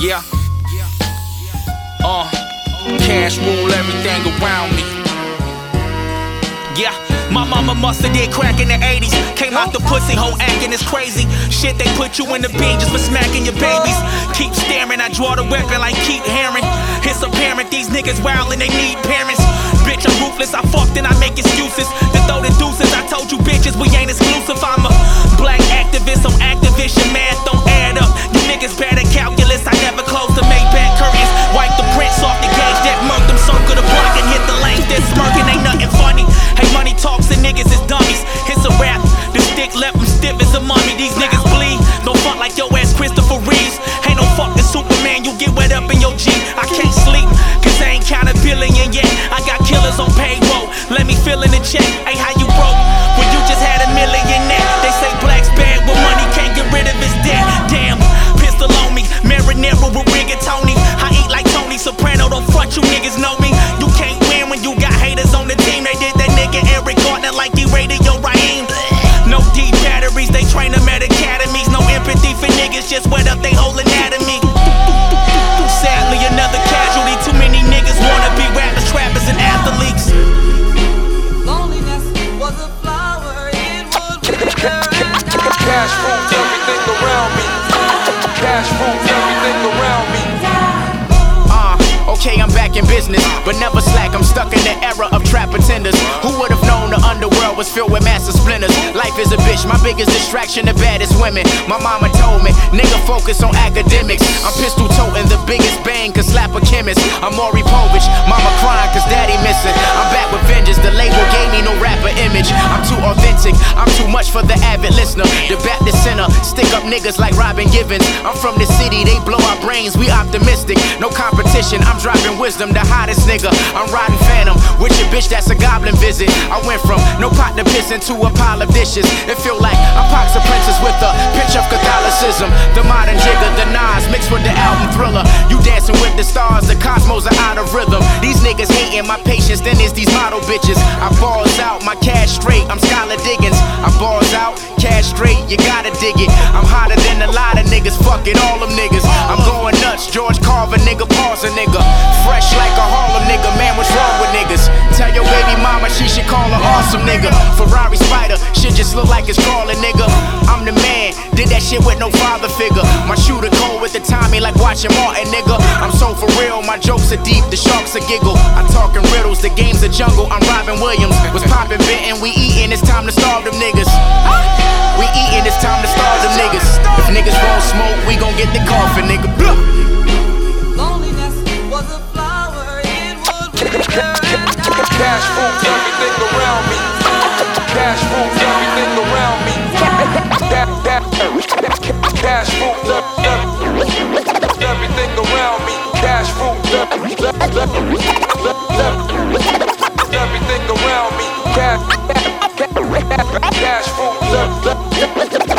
Yeah. Uh, cash rule everything around me. Yeah, my mama musta did crack in the 80s. Came out the pussy hole acting is crazy. Shit, they put you in the bin just for smacking your babies. Keep staring, I draw the weapon like keep hearing. It's apparent these niggas wild and they need parents. Bitch, I'm ruthless, I fucked and I make excuses. To throw the deuces, I told you bitches we ain't exclusive. I'm a them stiff as a mummy. These niggas bleed, don't fuck like your ass Christopher Reeves. Ain't no fucking Superman, you get wet up in your G. I can't sleep, cause I ain't count a billion yet. I got killers on payroll, let me fill in the check. Hey, how you broke? When you just had a million net. They say black's bad, with money can't get rid of his debt. Damn, pistol on me, marinara with rigatoni. I eat like Tony Soprano, don't front, you niggas know batteries, they train them at academies. No empathy for niggas, just wet up they whole anatomy. Sadly, another casualty. Too many niggas wanna be rappers, trappers, and athletes. Loneliness was a flower, it would wither and die. Cash back in business, but never slack. I'm stuck in the era of trap pretenders. Who would have known the underworld was filled with massive splinters? Life is a bitch, my biggest distraction, the baddest women. My mama told me, nigga, focus on academics. I'm pistol toting the biggest bang, cause slap a chemist. I'm Maury Povich, mama crying, cause daddy missing. I'm back with vengeance, the label gave me no rapper image. I'm too authentic, I'm too much for the avid listener. The Baptist Center, stick up niggas like Robin Givens. I'm from the city, they blow our brains, we optimistic. No competition, I'm dropping wisdom, the hottest nigga. I'm riding Phantom with your bitch, that's a goblin visit. I went from no pot to piss into a pile of dishes. It feel like I'm Pox Catholicism. The modern jigger, the Nas mixed with the album thriller. You dancing with the stars, the cosmos are out of rhythm. These niggas hating my patience, then it's these model bitches. I balls out, my cash straight, I'm Skylar Diggins. I balls out, cash straight, you gotta dig it. I'm hotter than a lot of niggas, fuck it, all them niggas. I'm going nuts, George Carver, nigga, pause a nigga. Fresh like a Harlem nigga, man, what's wrong with niggas? Tell your baby mama she should call her awesome nigga. Ferrari Spider, shit just look like it's crawling, nigga. That shit with no father figure. My shooter cold with the timing like watching Martin, nigga. I'm so for real, my jokes are deep, the sharks are giggle. I'm talking riddles, the game's a jungle. I'm Robin Williams, was popping bitten, we eating, it's time to starve them niggas. We eating, it's time to starve them niggas. If niggas won't smoke, we gon' get the coffin, nigga. Blah. Loneliness was a flower, it would wither and die. Cash rules everything around me. Everything around me. Cash, cash around me. Cash rules.